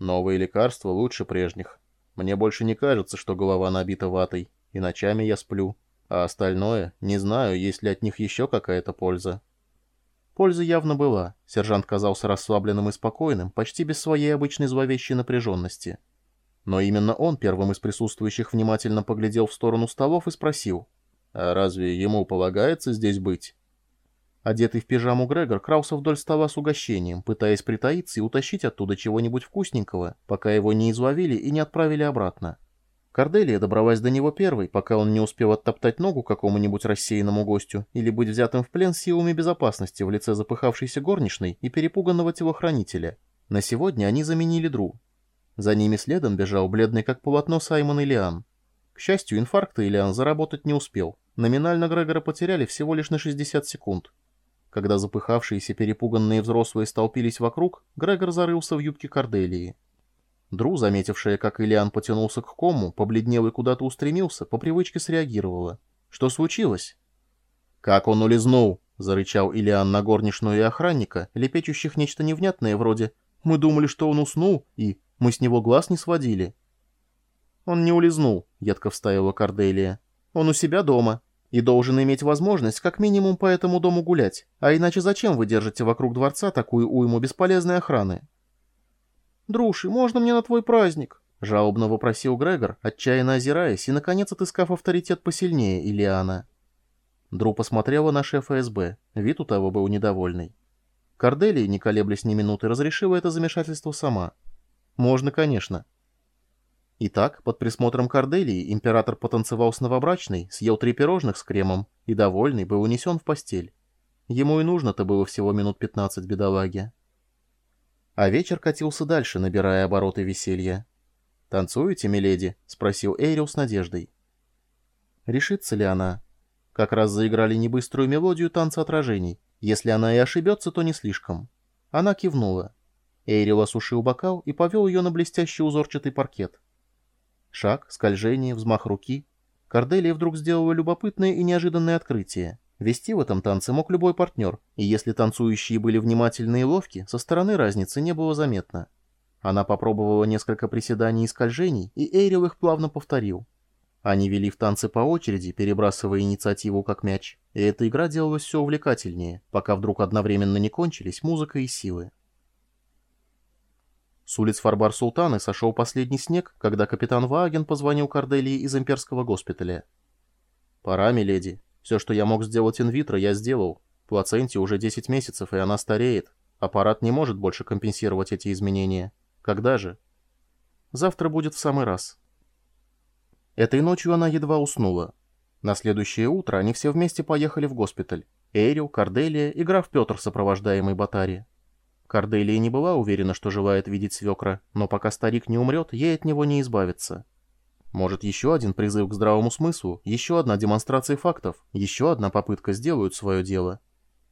Новые лекарства лучше прежних. Мне больше не кажется, что голова набита ватой, и ночами я сплю. А остальное, не знаю, есть ли от них еще какая-то польза. Польза явно была. Сержант казался расслабленным и спокойным, почти без своей обычной зловещей напряженности. Но именно он первым из присутствующих внимательно поглядел в сторону столов и спросил, «А разве ему полагается здесь быть?» Одетый в пижаму Грегор крался вдоль стола с угощением, пытаясь притаиться и утащить оттуда чего-нибудь вкусненького, пока его не изловили и не отправили обратно. Корделия добралась до него первой, пока он не успел оттоптать ногу какому-нибудь рассеянному гостю или быть взятым в плен силами безопасности в лице запыхавшейся горничной и перепуганного телохранителя. На сегодня они заменили Дру. За ними следом бежал бледный как полотно Саймон Илиан. К счастью, инфаркта Илиан заработать не успел. Номинально Грегора потеряли всего лишь на 60 секунд. Когда запыхавшиеся перепуганные взрослые столпились вокруг, Грегор зарылся в юбке Корделии. Дру, заметившая, как Ильян потянулся к кому, побледнел и куда-то устремился, по привычке среагировала. «Что случилось?» «Как он улизнул!» — зарычал Ильян на горничную и охранника, лепечущих нечто невнятное вроде «Мы думали, что он уснул, и мы с него глаз не сводили». «Он не улизнул», — едко вставила Корделия. «Он у себя дома и должен иметь возможность как минимум по этому дому гулять. А иначе зачем вы держите вокруг дворца такую уйму бесполезной охраны? «Друши, можно мне на твой праздник?» — жалобно вопросил Грегор, отчаянно озираясь и, наконец, отыскав авторитет посильнее Илиана. Дру посмотрела на шефа СБ, вид у того был недовольный. Корделия, не колеблясь ни минуты, разрешила это замешательство сама. «Можно, конечно». Итак, под присмотром Корделии император потанцевал с новобрачной, съел три пирожных с кремом и, довольный, был унесен в постель. Ему и нужно-то было всего минут пятнадцать бедолаги. А вечер катился дальше, набирая обороты веселья. «Танцуете, миледи?» — спросил Эйрил с надеждой. Решится ли она? Как раз заиграли небыструю мелодию танца отражений. Если она и ошибется, то не слишком. Она кивнула. Эйрил осушил бокал и повел ее на блестящий узорчатый паркет. Шаг, скольжение, взмах руки. Корделия вдруг сделала любопытное и неожиданное открытие. Вести в этом танце мог любой партнер, и если танцующие были внимательны и ловки, со стороны разницы не было заметно. Она попробовала несколько приседаний и скольжений, и Эйрил их плавно повторил. Они вели в танцы по очереди, перебрасывая инициативу как мяч, и эта игра делалась все увлекательнее, пока вдруг одновременно не кончились музыка и силы. С улиц Фарбар Султаны сошел последний снег, когда капитан Вааген позвонил Корделии из имперского госпиталя. «Пора, миледи», все, что я мог сделать инвитро, я сделал. Плаценте уже 10 месяцев, и она стареет. Аппарат не может больше компенсировать эти изменения. Когда же? Завтра будет в самый раз. Этой ночью она едва уснула. На следующее утро они все вместе поехали в госпиталь. Эрил, Корделия и граф Петр, сопровождаемый Батари. Корделия не была уверена, что желает видеть свекра, но пока старик не умрет, ей от него не избавиться. Может, еще один призыв к здравому смыслу, еще одна демонстрация фактов, еще одна попытка сделают свое дело.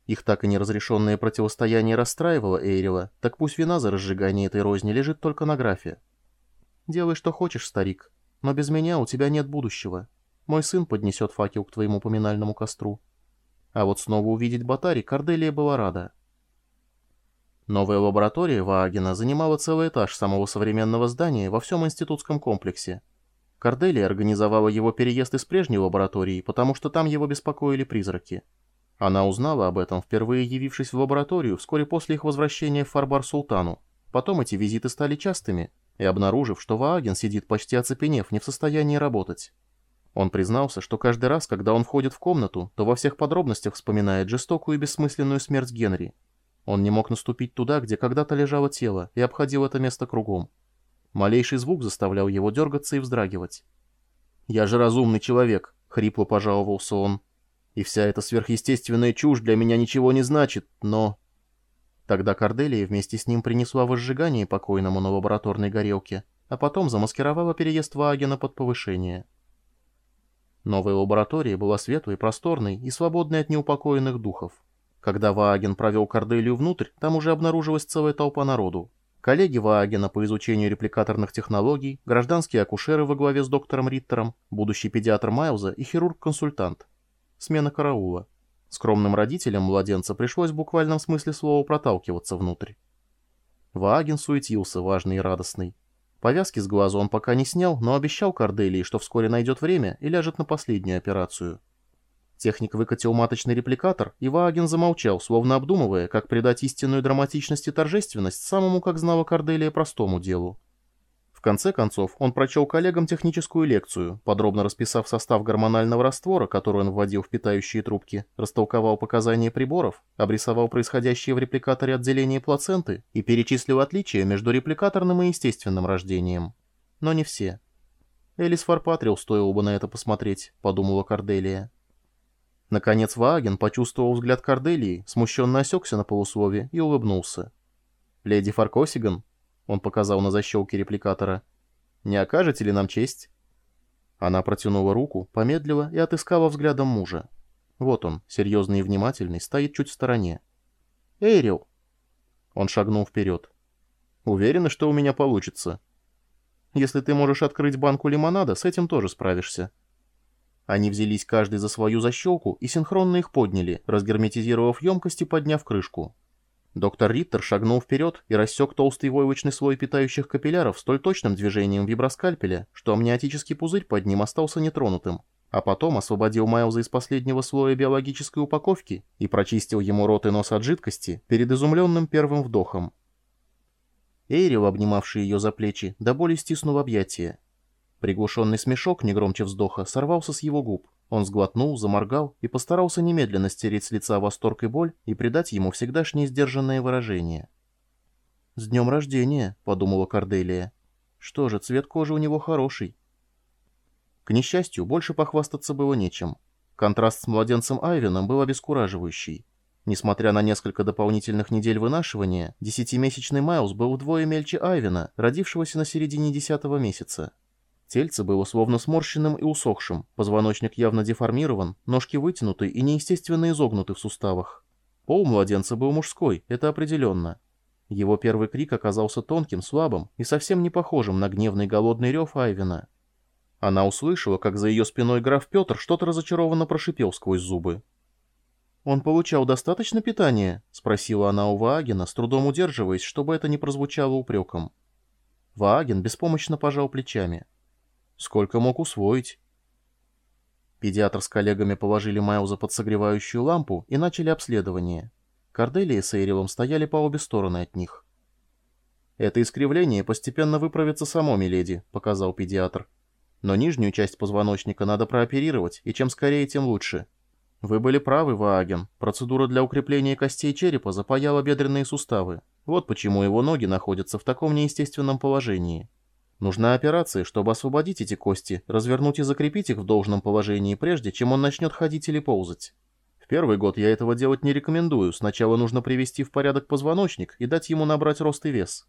Их так и неразрешенное противостояние расстраивало Эйрила, так пусть вина за разжигание этой розни лежит только на графе. «Делай, что хочешь, старик, но без меня у тебя нет будущего. Мой сын поднесет факел к твоему поминальному костру». А вот снова увидеть Батари Корделия была рада. Новая лаборатория Ваагена занимала целый этаж самого современного здания во всем институтском комплексе, Корделия организовала его переезд из прежней лаборатории, потому что там его беспокоили призраки. Она узнала об этом, впервые явившись в лабораторию вскоре после их возвращения в Фарбар-Султану. Потом эти визиты стали частыми, и обнаружив, что Вааген сидит почти оцепенев, не в состоянии работать. Он признался, что каждый раз, когда он входит в комнату, то во всех подробностях вспоминает жестокую и бессмысленную смерть Генри. Он не мог наступить туда, где когда-то лежало тело, и обходил это место кругом. Малейший звук заставлял его дергаться и вздрагивать. «Я же разумный человек», — хрипло пожаловался он. «И вся эта сверхъестественная чушь для меня ничего не значит, но...» Тогда Корделия вместе с ним принесла возжигание покойному на лабораторной горелке, а потом замаскировала переезд Ваагена под повышение. Новая лаборатория была светлой, просторной и свободной от неупокоенных духов. Когда Вааген провел Корделию внутрь, там уже обнаружилась целая толпа народу, коллеги Ваагена по изучению репликаторных технологий, гражданские акушеры во главе с доктором Риттером, будущий педиатр Майлза и хирург-консультант. Смена караула. Скромным родителям младенца пришлось в буквальном смысле слова проталкиваться внутрь. Вааген суетился, важный и радостный. Повязки с глаза он пока не снял, но обещал Корделии, что вскоре найдет время и ляжет на последнюю операцию. Техник выкатил маточный репликатор, и Вааген замолчал, словно обдумывая, как придать истинную драматичность и торжественность самому, как знала Корделия, простому делу. В конце концов, он прочел коллегам техническую лекцию, подробно расписав состав гормонального раствора, который он вводил в питающие трубки, растолковал показания приборов, обрисовал происходящее в репликаторе отделение плаценты и перечислил отличия между репликаторным и естественным рождением. Но не все. Элис Фарпатрил стоило бы на это посмотреть, подумала Корделия. Наконец Вааген почувствовал взгляд Корделии, смущенно осекся на полуслове и улыбнулся. «Леди Фаркосиган?» Он показал на защелки репликатора. «Не окажете ли нам честь?» Она протянула руку, помедлила и отыскала взглядом мужа. Вот он, серьезный и внимательный, стоит чуть в стороне. «Эйрил!» Он шагнул вперед. «Уверена, что у меня получится. Если ты можешь открыть банку лимонада, с этим тоже справишься». Они взялись каждый за свою защелку и синхронно их подняли, разгерметизировав емкость и подняв крышку. Доктор Риттер шагнул вперед и рассек толстый войлочный слой питающих капилляров столь точным движением виброскальпеля, что амниотический пузырь под ним остался нетронутым, а потом освободил Майлза из последнего слоя биологической упаковки и прочистил ему рот и нос от жидкости перед изумленным первым вдохом. Эйрил, обнимавший ее за плечи, до боли стиснул объятия. Приглушенный смешок, не громче вздоха, сорвался с его губ. Он сглотнул, заморгал и постарался немедленно стереть с лица восторг и боль и придать ему всегдашнее сдержанное выражение. «С днем рождения», — подумала Корделия. «Что же, цвет кожи у него хороший». К несчастью, больше похвастаться было нечем. Контраст с младенцем Айвином был обескураживающий. Несмотря на несколько дополнительных недель вынашивания, десятимесячный Майлз был вдвое мельче Айвина, родившегося на середине десятого месяца. Тельце было словно сморщенным и усохшим, позвоночник явно деформирован, ножки вытянуты и неестественно изогнуты в суставах. Пол младенца был мужской, это определенно. Его первый крик оказался тонким, слабым и совсем не похожим на гневный голодный рев Айвина. Она услышала, как за ее спиной граф Петр что-то разочарованно прошипел сквозь зубы. «Он получал достаточно питания?» — спросила она у Ваагена, с трудом удерживаясь, чтобы это не прозвучало упреком. Вааген беспомощно пожал плечами. Сколько мог усвоить? Педиатр с коллегами положили Майлза под согревающую лампу и начали обследование. Корделия с Эйрилом стояли по обе стороны от них. «Это искривление постепенно выправится само, миледи», — показал педиатр. «Но нижнюю часть позвоночника надо прооперировать, и чем скорее, тем лучше. Вы были правы, Вааген. Процедура для укрепления костей черепа запаяла бедренные суставы. Вот почему его ноги находятся в таком неестественном положении». Нужна операция, чтобы освободить эти кости, развернуть и закрепить их в должном положении, прежде чем он начнет ходить или ползать. В первый год я этого делать не рекомендую. Сначала нужно привести в порядок позвоночник и дать ему набрать рост и вес.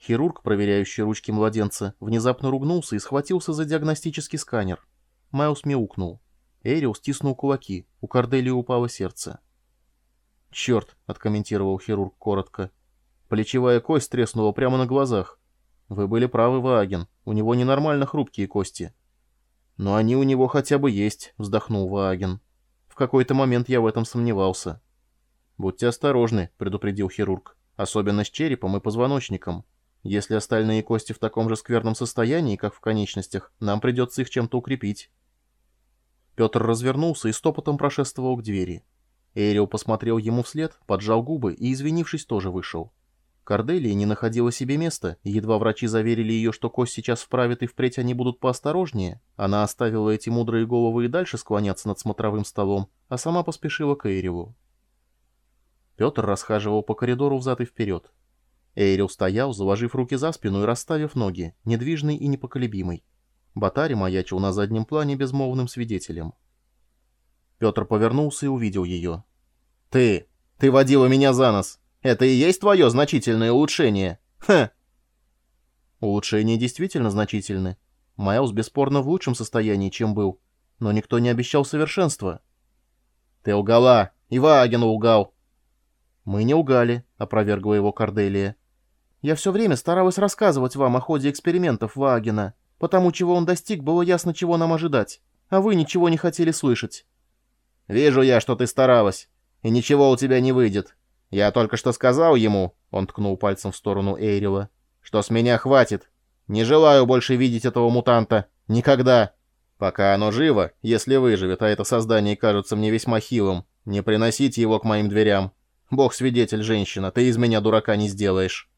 Хирург, проверяющий ручки младенца, внезапно ругнулся и схватился за диагностический сканер. Майлз мяукнул. Эрил стиснул кулаки. У Корделии упало сердце. «Черт!» — откомментировал хирург коротко. Плечевая кость треснула прямо на глазах. Вы были правы, Вааген. У него ненормально хрупкие кости. Но они у него хотя бы есть, вздохнул Вааген. В какой-то момент я в этом сомневался. Будьте осторожны, предупредил хирург. Особенно с черепом и позвоночником. Если остальные кости в таком же скверном состоянии, как в конечностях, нам придется их чем-то укрепить. Петр развернулся и стопотом прошествовал к двери. Эрио посмотрел ему вслед, поджал губы и, извинившись, тоже вышел. Корделия не находила себе места, едва врачи заверили ее, что кость сейчас вправит и впредь они будут поосторожнее, она оставила эти мудрые головы и дальше склоняться над смотровым столом, а сама поспешила к Эйрилу. Петр расхаживал по коридору взад и вперед. Эйрил стоял, заложив руки за спину и расставив ноги, недвижный и непоколебимый. Батари маячил на заднем плане безмолвным свидетелем. Петр повернулся и увидел ее. «Ты! Ты водила меня за нос!» Это и есть твое значительное улучшение? Ха!» Улучшения действительно значительны. Майлз бесспорно в лучшем состоянии, чем был. Но никто не обещал совершенства. «Ты лгала! И Ваген лгал!» «Мы не лгали», — опровергла его Корделия. «Я все время старалась рассказывать вам о ходе экспериментов Вагена. Потому чего он достиг, было ясно, чего нам ожидать. А вы ничего не хотели слышать». «Вижу я, что ты старалась. И ничего у тебя не выйдет. Я только что сказал ему, он ткнул пальцем в сторону Эйрила, что с меня хватит. Не желаю больше видеть этого мутанта. Никогда. Пока оно живо, если выживет, а это создание кажется мне весьма хилым, не приносите его к моим дверям. Бог свидетель, женщина, ты из меня дурака не сделаешь.